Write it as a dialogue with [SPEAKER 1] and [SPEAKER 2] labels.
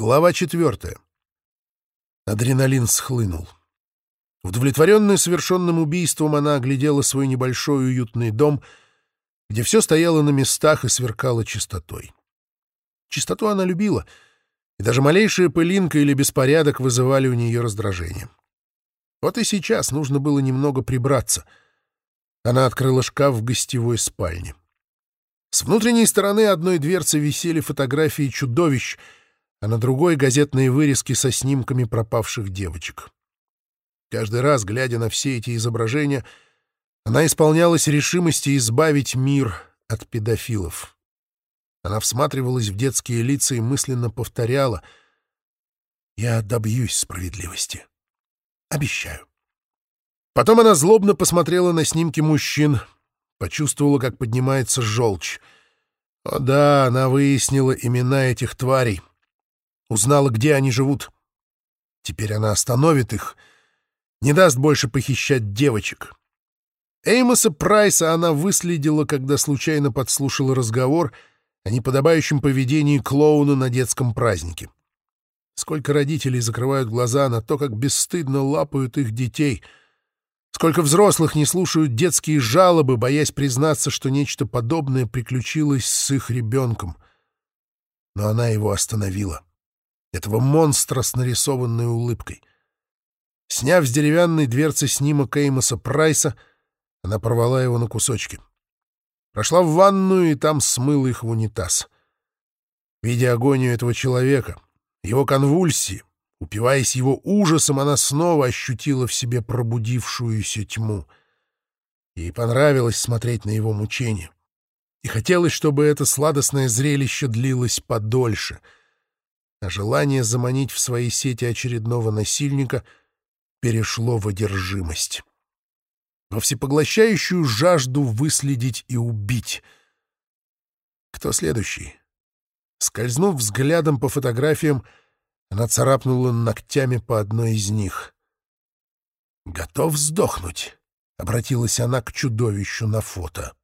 [SPEAKER 1] Глава четвертая. Адреналин схлынул. Удовлетворенная совершенным убийством, она оглядела свой небольшой уютный дом, где все стояло на местах и сверкало чистотой. Чистоту она любила, и даже малейшая пылинка или беспорядок вызывали у нее раздражение. Вот и сейчас нужно было немного прибраться. Она открыла шкаф в гостевой спальне. С внутренней стороны одной дверцы висели фотографии чудовищ — а на другой — газетные вырезки со снимками пропавших девочек. Каждый раз, глядя на все эти изображения, она исполнялась решимости избавить мир от педофилов. Она всматривалась в детские лица и мысленно повторяла «Я добьюсь справедливости. Обещаю». Потом она злобно посмотрела на снимки мужчин, почувствовала, как поднимается желчь. О да, она выяснила имена этих тварей — Узнала, где они живут. Теперь она остановит их, не даст больше похищать девочек. Эймоса Прайса она выследила, когда случайно подслушала разговор о неподобающем поведении клоуна на детском празднике. Сколько родителей закрывают глаза на то, как бесстыдно лапают их детей. Сколько взрослых не слушают детские жалобы, боясь признаться, что нечто подобное приключилось с их ребенком. Но она его остановила. — этого монстра с нарисованной улыбкой. Сняв с деревянной дверцы снимок Эймоса Прайса, она порвала его на кусочки. Прошла в ванную и там смыла их в унитаз. Видя агонию этого человека, его конвульсии, упиваясь его ужасом, она снова ощутила в себе пробудившуюся тьму. Ей понравилось смотреть на его мучения. И хотелось, чтобы это сладостное зрелище длилось подольше — а желание заманить в свои сети очередного насильника перешло в одержимость. Во всепоглощающую жажду выследить и убить. Кто следующий? Скользнув взглядом по фотографиям, она царапнула ногтями по одной из них. «Готов сдохнуть?» — обратилась она к чудовищу на фото.